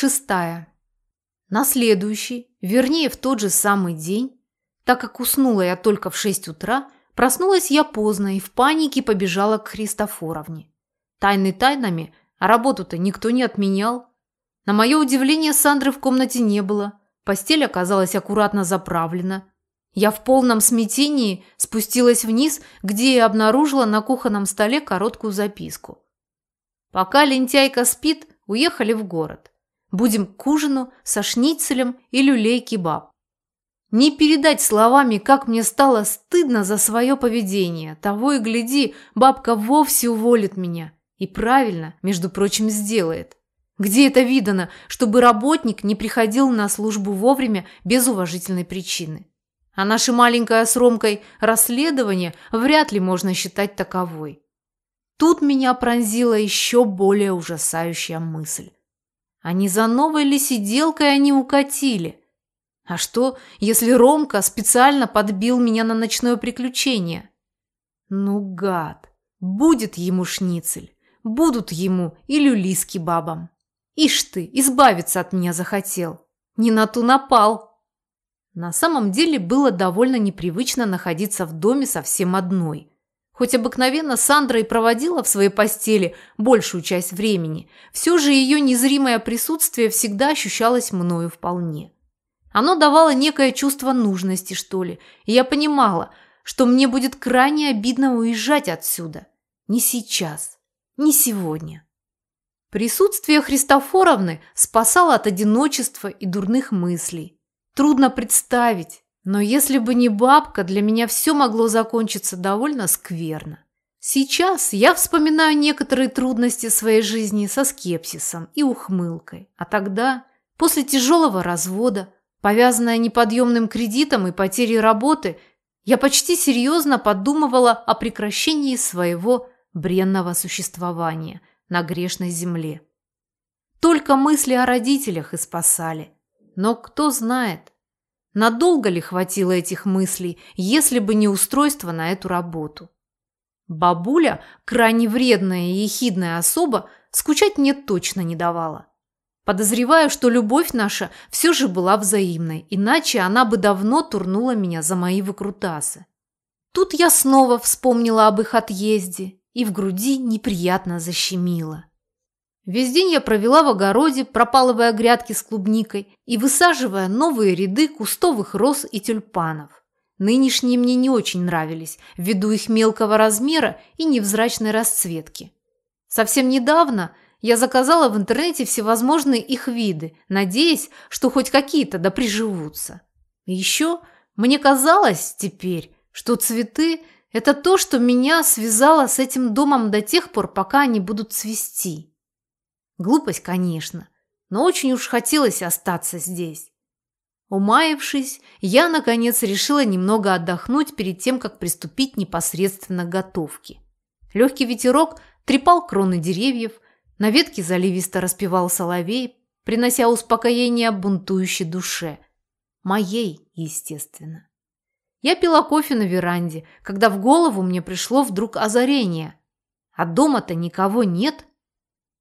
Шестая. На следующий, вернее в тот же самый день, так как уснула я только в шесть утра, проснулась я поздно и в панике побежала к Христофоровне. Тайны тайнами, а работу-то никто не отменял. На мое удивление, Сандры в комнате не было. Постель оказалась аккуратно заправлена. Я в полном смятении спустилась вниз, где и обнаружила на кухонном столе короткую записку. Пока лентяйка спит, уехали в город. Будем к ужину со шницелем и люлей-кебаб. Не передать словами, как мне стало стыдно за свое поведение. Того и гляди, бабка вовсе уволит меня. И правильно, между прочим, сделает. Где это видано, чтобы работник не приходил на службу вовремя без уважительной причины? А наше маленькое с Ромкой расследование вряд ли можно считать таковой. Тут меня пронзила еще более ужасающая мысль. А не за новой ли сиделкой они укатили? А что, если Ромка специально подбил меня на ночное приключение? Ну, гад, будет ему шницель, будут ему и люли с кебабом. Ишь ты, избавиться от меня захотел. Не на ту напал. На самом деле было довольно непривычно находиться в доме совсем одной – Хоть обыкновенно Сандра и проводила в своей постели большую часть времени, все же ее незримое присутствие всегда ощущалось мною вполне. Оно давало некое чувство нужности, что ли, и я понимала, что мне будет крайне обидно уезжать отсюда. Не сейчас, не сегодня. Присутствие Христофоровны спасало от одиночества и дурных мыслей. Трудно представить, но если бы не бабка, для меня все могло закончиться довольно скверно. Сейчас я вспоминаю некоторые трудности своей жизни со скепсисом и ухмылкой. А тогда, после тяжелого развода, повязанная неподъемным кредитом и потерей работы, я почти серьезно подумывала о прекращении своего бренного существования на грешной земле. Только мысли о родителях и спасали. Но кто знает, Надолго ли хватило этих мыслей, если бы не устройство на эту работу? Бабуля, крайне вредная и ехидная особа, скучать мне точно не давала. Подозреваю, что любовь наша все же была взаимной, иначе она бы давно турнула меня за мои выкрутасы. Тут я снова вспомнила об их отъезде, и в груди неприятно защемило. Весь день я провела в огороде, пропалывая грядки с клубникой и высаживая новые ряды кустовых роз и тюльпанов. Нынешние мне не очень нравились, ввиду их мелкого размера и невзрачной расцветки. Совсем недавно я заказала в интернете всевозможные их виды, надеясь, что хоть какие-то да приживутся. Еще мне казалось теперь, что цветы – это то, что меня связало с этим домом до тех пор, пока они будут цвести. Глупость, конечно, но очень уж хотелось остаться здесь. Умаявшись, я, наконец, решила немного отдохнуть перед тем, как приступить непосредственно к готовке. Легкий ветерок трепал кроны деревьев, на ветке заливисто распевал соловей, принося успокоение бунтующей душе. Моей, естественно. Я пила кофе на веранде, когда в голову мне пришло вдруг озарение. А дома-то никого нет.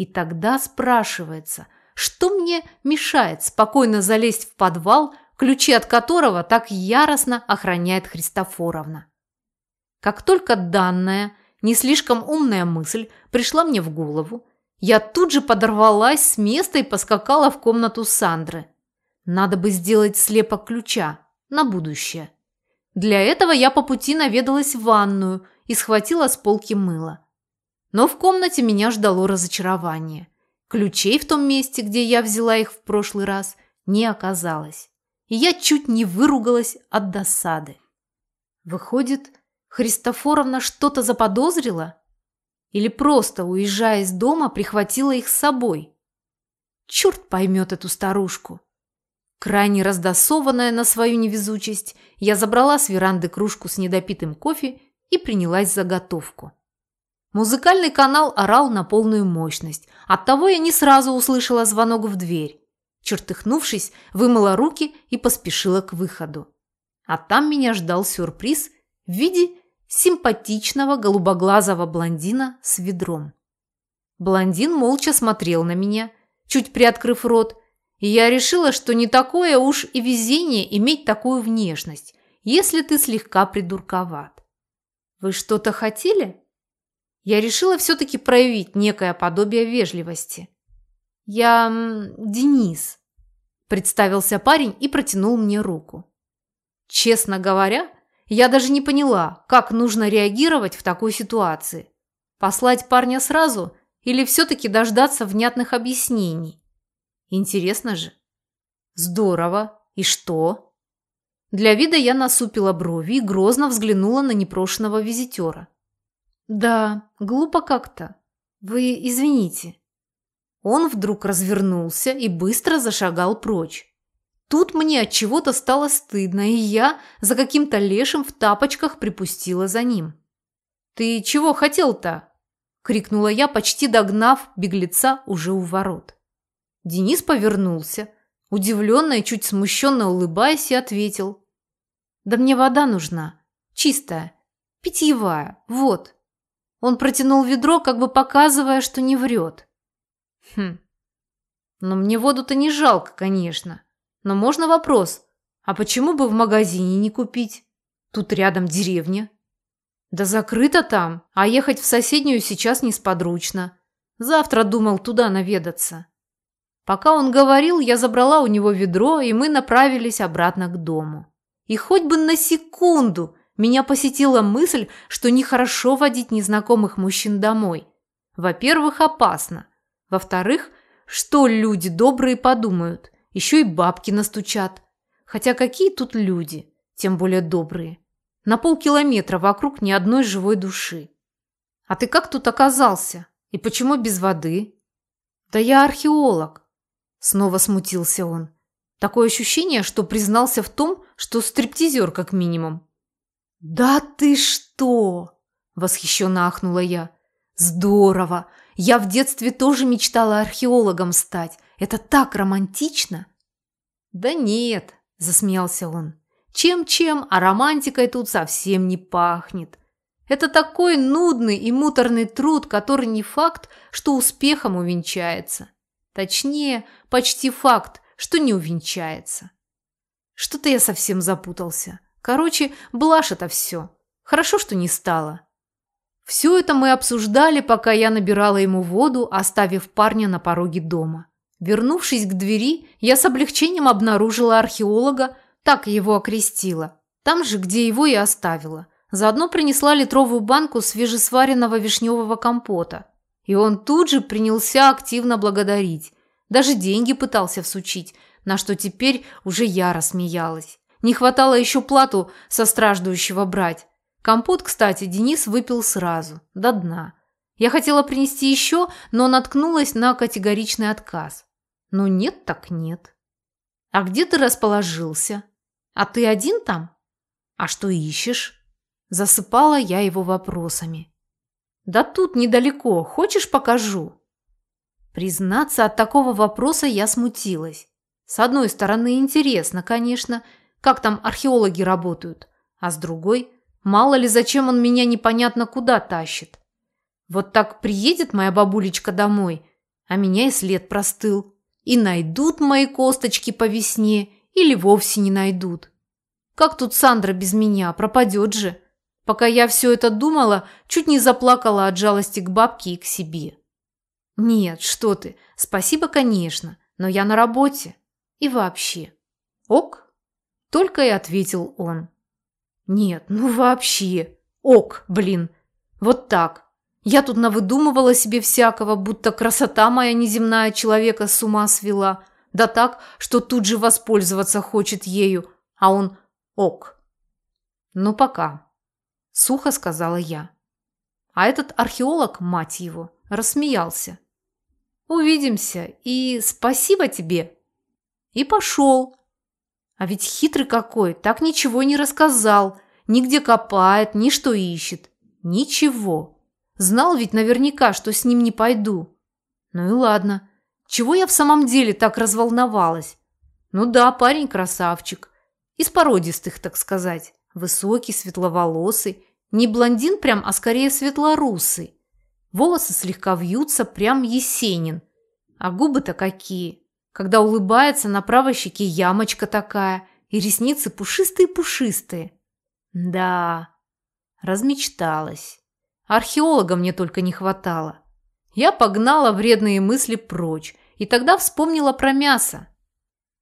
И тогда спрашивается, что мне мешает спокойно залезть в подвал, ключи от которого так яростно охраняет Христофоровна. Как только данная, не слишком умная мысль пришла мне в голову, я тут же подорвалась с места и поскакала в комнату Сандры. Надо бы сделать слепок ключа на будущее. Для этого я по пути наведалась в ванную и схватила с полки мыло. Но в комнате меня ждало разочарование. Ключей в том месте, где я взяла их в прошлый раз, не оказалось. И я чуть не выругалась от досады. Выходит, Христофоровна что-то заподозрила? Или просто, уезжая из дома, прихватила их с собой? Черт поймет эту старушку. Крайне раздосованная на свою невезучесть, я забрала с веранды кружку с недопитым кофе и принялась за готовку. Музыкальный канал орал на полную мощность. Оттого я не сразу услышала звонок в дверь. Чертыхнувшись, вымыла руки и поспешила к выходу. А там меня ждал сюрприз в виде симпатичного голубоглазого блондина с ведром. Блондин молча смотрел на меня, чуть приоткрыв рот, и я решила, что не такое уж и везение иметь такую внешность, если ты слегка придурковат. Вы что-то хотели? Я решила все-таки проявить некое подобие вежливости. Я Денис, представился парень и протянул мне руку. Честно говоря, я даже не поняла, как нужно реагировать в такой ситуации. Послать парня сразу или все-таки дождаться внятных объяснений? Интересно же. Здорово. И что? Для вида я насупила брови и грозно взглянула на непрошенного визитера. Да, глупо как-то. Вы извините. Он вдруг развернулся и быстро зашагал прочь. Тут мне от чего-то стало стыдно, и я за каким-то лешим в тапочках припустила за ним. «Ты чего хотел-то?» – крикнула я, почти догнав беглеца уже у ворот. Денис повернулся, удивленно и чуть смущенно улыбаясь, и ответил. «Да мне вода нужна. Чистая. Питьевая. Вот». Он протянул ведро, как бы показывая, что не врет. «Хм. Но мне воду-то не жалко, конечно. Но можно вопрос. А почему бы в магазине не купить? Тут рядом деревня». «Да закрыто там, а ехать в соседнюю сейчас несподручно. Завтра думал туда наведаться». Пока он говорил, я забрала у него ведро, и мы направились обратно к дому. И хоть бы на секунду меня посетила мысль, что нехорошо водить незнакомых мужчин домой. Во-первых, опасно. Во-вторых, что люди добрые подумают? Еще и бабки настучат. Хотя какие тут люди, тем более добрые. На полкилометра вокруг ни одной живой души. А ты как тут оказался? И почему без воды? Да я археолог. Снова смутился он. Такое ощущение, что признался в том, что стриптизер как минимум. «Да ты что!» – восхищенно ахнула я. «Здорово! Я в детстве тоже мечтала археологом стать. Это так романтично!» «Да нет!» – засмеялся он. Чем-чем, а романтикой тут совсем не пахнет. Это такой нудный и муторный труд, который не факт, что успехом увенчается. Точнее, почти факт, что не увенчается. Что-то я совсем запутался. Короче, блажь это все. Хорошо, что не стало. Все это мы обсуждали, пока я набирала ему воду, оставив парня на пороге дома. Вернувшись к двери, я с облегчением обнаружила археолога, так его окрестила. Там же, где его и оставила. Заодно принесла литровую банку свежесваренного вишневого компота. И он тут же принялся активно благодарить. Даже деньги пытался всучить, на что теперь уже я рассмеялась. Не хватало еще плату со страждущего брать. Компот, кстати, Денис выпил сразу, до дна. Я хотела принести еще, но наткнулась на категоричный отказ. Ну нет так нет. А где ты расположился? А ты один там? А что ищешь? Засыпала я его вопросами. Да тут недалеко, хочешь покажу? Признаться, от такого вопроса я смутилась. С одной стороны, интересно, конечно, как там археологи работают, а с другой, мало ли зачем он меня непонятно куда тащит. Вот так приедет моя бабулечка домой, а меня и след простыл. И найдут мои косточки по весне или вовсе не найдут. Как тут Сандра без меня, пропадет же. Пока я все это думала, чуть не заплакала от жалости к бабке и к себе. Нет, что ты, спасибо, конечно, но я на работе. И вообще. Ок? Только и ответил он. Нет, ну вообще. Ок, блин. Вот так. Я тут навыдумывала себе всякого, будто красота моя неземная человека с ума свела. Да так, что тут же воспользоваться хочет ею. А он ок. Ну пока. Сухо сказала я. А этот археолог, мать его, рассмеялся. Увидимся и спасибо тебе. И пошел. А ведь хитрый какой, так ничего не рассказал. Нигде копает, ни что ищет. Ничего. Знал ведь наверняка, что с ним не пойду. Ну и ладно. Чего я в самом деле так разволновалась? Ну да, парень красавчик. Из породистых, так сказать. Высокий, светловолосый. Не блондин прям, а скорее светлорусый. Волосы слегка вьются, прям Есенин. А губы-то какие! Когда улыбается, на правой щеке ямочка такая, и ресницы пушистые-пушистые. Да, размечталась. Археолога мне только не хватало. Я погнала вредные мысли прочь, и тогда вспомнила про мясо.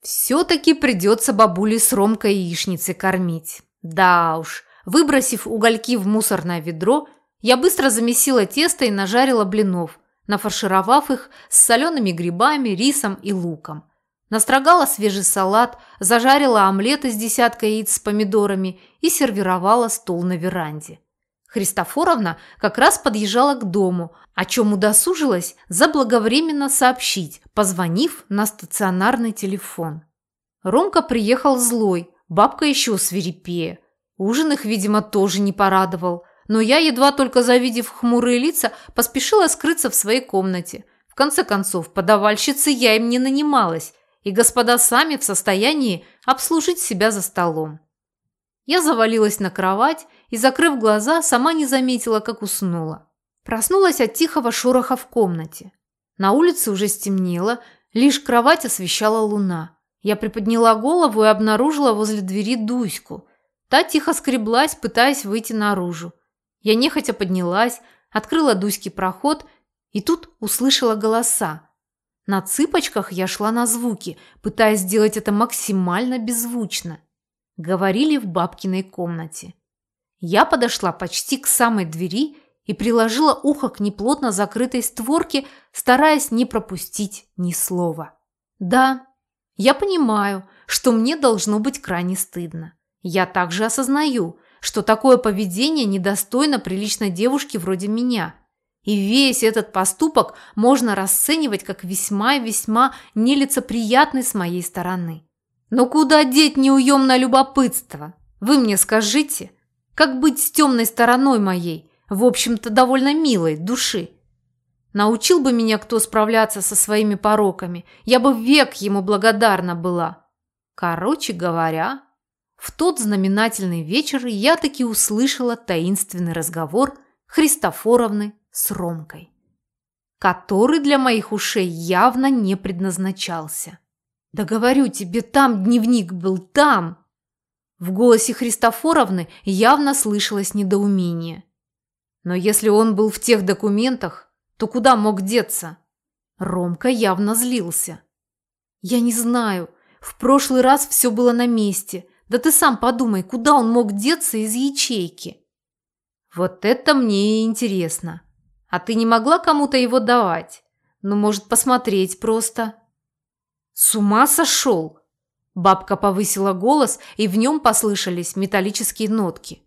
Все-таки придется бабуле с Ромкой яичницы кормить. Да уж, выбросив угольки в мусорное ведро, я быстро замесила тесто и нажарила блинов, нафаршировав их с солеными грибами, рисом и луком. Настрогала свежий салат, зажарила омлет из десятка яиц с помидорами и сервировала стол на веранде. Христофоровна как раз подъезжала к дому, о чем удосужилась заблаговременно сообщить, позвонив на стационарный телефон. Ромка приехал злой, бабка еще свирепее. Ужин их, видимо, тоже не порадовал, но я, едва только завидев хмурые лица, поспешила скрыться в своей комнате. В конце концов, подавальщицы я им не нанималась, и господа сами в состоянии обслужить себя за столом. Я завалилась на кровать и, закрыв глаза, сама не заметила, как уснула. Проснулась от тихого шороха в комнате. На улице уже стемнело, лишь кровать освещала луна. Я приподняла голову и обнаружила возле двери Дуську. Та тихо скреблась, пытаясь выйти наружу. Я нехотя поднялась, открыла Дуське проход и тут услышала голоса. На цыпочках я шла на звуки, пытаясь сделать это максимально беззвучно. Говорили в бабкиной комнате. Я подошла почти к самой двери и приложила ухо к неплотно закрытой створке, стараясь не пропустить ни слова. Да, я понимаю, что мне должно быть крайне стыдно. Я также осознаю, что такое поведение недостойно приличной девушки вроде меня. И весь этот поступок можно расценивать как весьма и весьма нелицеприятный с моей стороны. Но куда деть неуемное любопытство? Вы мне скажите – как быть с темной стороной моей, в общем-то довольно милой, души? Научил бы меня кто справляться со своими пороками, я бы век ему благодарна была. Короче говоря, в тот знаменательный вечер я таки услышала таинственный разговор Христофоровны с Ромкой, который для моих ушей явно не предназначался. Да говорю тебе, там дневник был, там, в голосе Христофоровны явно слышалось недоумение. Но если он был в тех документах, то куда мог деться? Ромка явно злился. Я не знаю. В прошлый раз все было на месте. Да ты сам подумай, куда он мог деться из ячейки? Вот это мне и интересно. А ты не могла кому-то его давать? Ну, может, посмотреть просто? С ума сошел? Бабка повысила голос, и в нем послышались металлические нотки.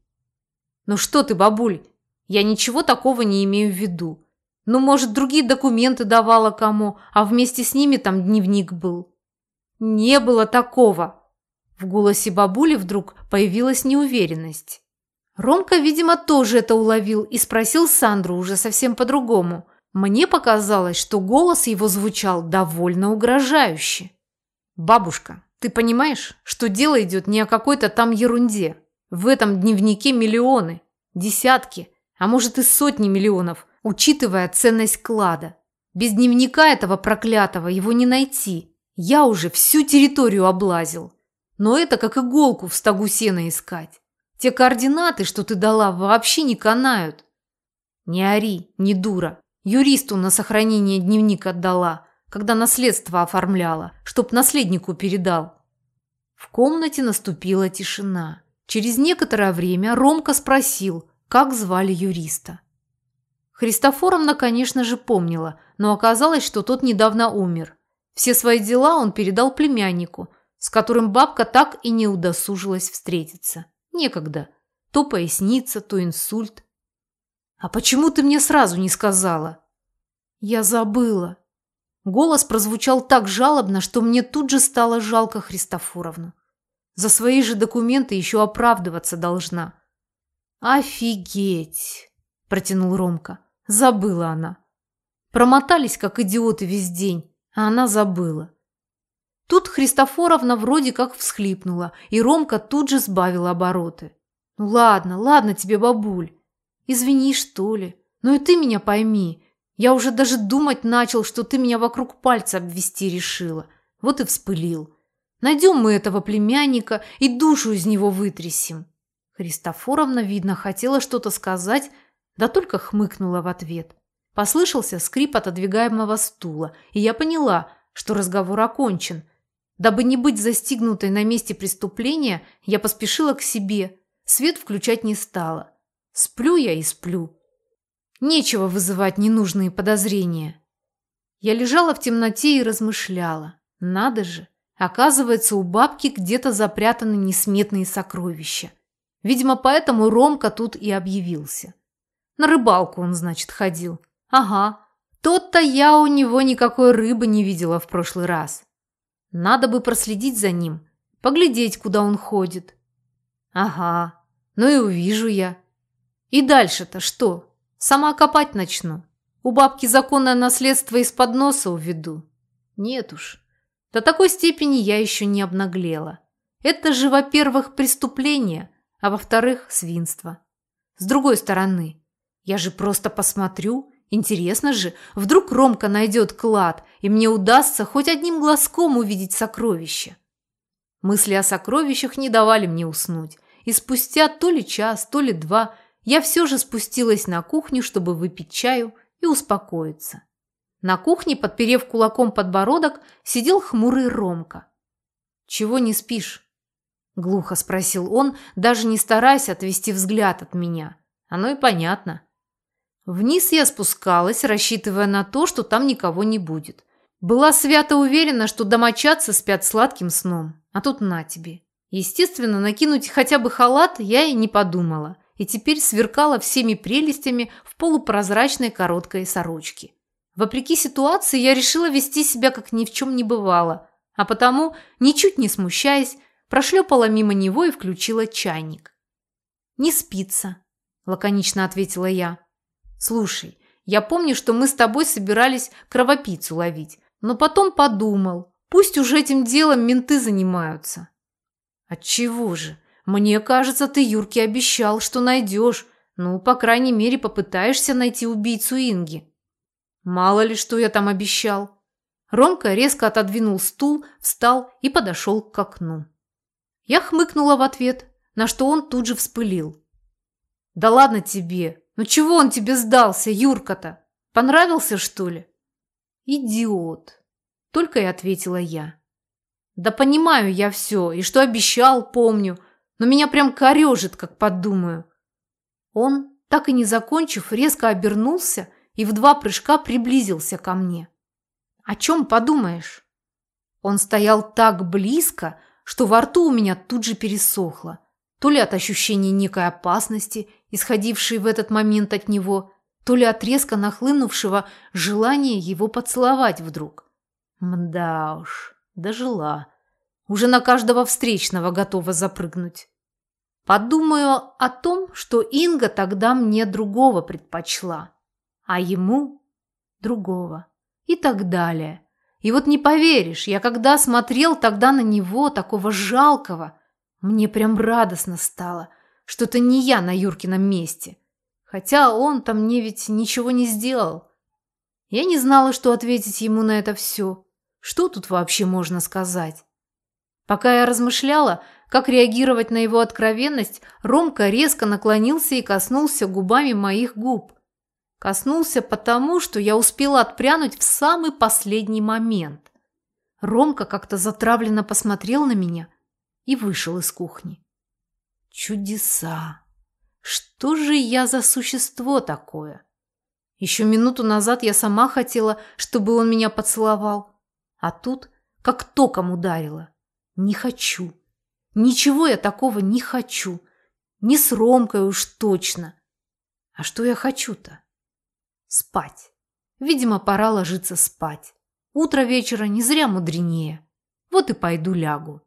«Ну что ты, бабуль, я ничего такого не имею в виду. Ну, может, другие документы давала кому, а вместе с ними там дневник был». «Не было такого!» В голосе бабули вдруг появилась неуверенность. Ромка, видимо, тоже это уловил и спросил Сандру уже совсем по-другому. Мне показалось, что голос его звучал довольно угрожающе. «Бабушка, ты понимаешь, что дело идет не о какой-то там ерунде. В этом дневнике миллионы, десятки, а может и сотни миллионов, учитывая ценность клада. Без дневника этого проклятого его не найти. Я уже всю территорию облазил. Но это как иголку в стогу сена искать. Те координаты, что ты дала, вообще не канают. Не ори, не дура. Юристу на сохранение дневник отдала, когда наследство оформляла, чтоб наследнику передал. В комнате наступила тишина. Через некоторое время Ромка спросил, как звали юриста. Христофоровна, конечно же, помнила, но оказалось, что тот недавно умер. Все свои дела он передал племяннику, с которым бабка так и не удосужилась встретиться. Некогда. То поясница, то инсульт. «А почему ты мне сразу не сказала?» «Я забыла», Голос прозвучал так жалобно, что мне тут же стало жалко Христофоровну. За свои же документы еще оправдываться должна. «Офигеть!» – протянул Ромка. Забыла она. Промотались, как идиоты, весь день, а она забыла. Тут Христофоровна вроде как всхлипнула, и Ромка тут же сбавил обороты. «Ну ладно, ладно тебе, бабуль. Извини, что ли. Но и ты меня пойми. Я уже даже думать начал, что ты меня вокруг пальца обвести решила. Вот и вспылил. Найдем мы этого племянника и душу из него вытрясем. Христофоровна, видно, хотела что-то сказать, да только хмыкнула в ответ. Послышался скрип отодвигаемого стула, и я поняла, что разговор окончен. Дабы не быть застигнутой на месте преступления, я поспешила к себе. Свет включать не стала. Сплю я и сплю. Нечего вызывать ненужные подозрения. Я лежала в темноте и размышляла. Надо же, оказывается, у бабки где-то запрятаны несметные сокровища. Видимо, поэтому Ромка тут и объявился. На рыбалку он, значит, ходил. Ага, тот-то я у него никакой рыбы не видела в прошлый раз. Надо бы проследить за ним, поглядеть, куда он ходит. Ага, ну и увижу я. И дальше-то что? Сама копать начну. У бабки законное наследство из-под носа уведу. Нет уж. До такой степени я еще не обнаглела. Это же, во-первых, преступление, а во-вторых, свинство. С другой стороны, я же просто посмотрю. Интересно же, вдруг Ромка найдет клад, и мне удастся хоть одним глазком увидеть сокровище. Мысли о сокровищах не давали мне уснуть, и спустя то ли час, то ли два я все же спустилась на кухню, чтобы выпить чаю и успокоиться. На кухне, подперев кулаком подбородок, сидел хмурый Ромка. «Чего не спишь?» – глухо спросил он, даже не стараясь отвести взгляд от меня. Оно и понятно. Вниз я спускалась, рассчитывая на то, что там никого не будет. Была свято уверена, что домочадцы спят сладким сном. А тут на тебе. Естественно, накинуть хотя бы халат я и не подумала. И теперь сверкала всеми прелестями в полупрозрачной короткой сорочке. Вопреки ситуации я решила вести себя, как ни в чем не бывало. А потому, ничуть не смущаясь, прошлепала мимо него и включила чайник. «Не спится», – лаконично ответила я. Слушай, я помню, что мы с тобой собирались кровопийцу ловить, но потом подумал, пусть уже этим делом менты занимаются. Отчего же? Мне кажется, ты Юрке обещал, что найдешь. Ну, по крайней мере, попытаешься найти убийцу Инги. Мало ли, что я там обещал. Ромка резко отодвинул стул, встал и подошел к окну. Я хмыкнула в ответ, на что он тут же вспылил. «Да ладно тебе, ну чего он тебе сдался, Юрка-то? Понравился, что ли? Идиот. Только и ответила я. Да понимаю я все, и что обещал, помню, но меня прям корежит, как подумаю. Он, так и не закончив, резко обернулся и в два прыжка приблизился ко мне. О чем подумаешь? Он стоял так близко, что во рту у меня тут же пересохло. То ли от ощущения некой опасности, исходившей в этот момент от него, то ли от резко нахлынувшего желания его поцеловать вдруг. Мда уж, дожила. Уже на каждого встречного готова запрыгнуть. Подумаю о том, что Инга тогда мне другого предпочла, а ему другого и так далее. И вот не поверишь, я когда смотрел тогда на него, такого жалкого, мне прям радостно стало, что это не я на Юркином месте. Хотя он-то мне ведь ничего не сделал. Я не знала, что ответить ему на это все. Что тут вообще можно сказать? Пока я размышляла, как реагировать на его откровенность, Ромка резко наклонился и коснулся губами моих губ. Коснулся потому, что я успела отпрянуть в самый последний момент. Ромка как-то затравленно посмотрел на меня и вышел из кухни. Чудеса! Что же я за существо такое? Еще минуту назад я сама хотела, чтобы он меня поцеловал. А тут как током ударило. Не хочу. Ничего я такого не хочу. Не с Ромкой уж точно. А что я хочу-то? Спать. Видимо, пора ложиться спать. Утро вечера не зря мудренее. Вот и пойду лягу.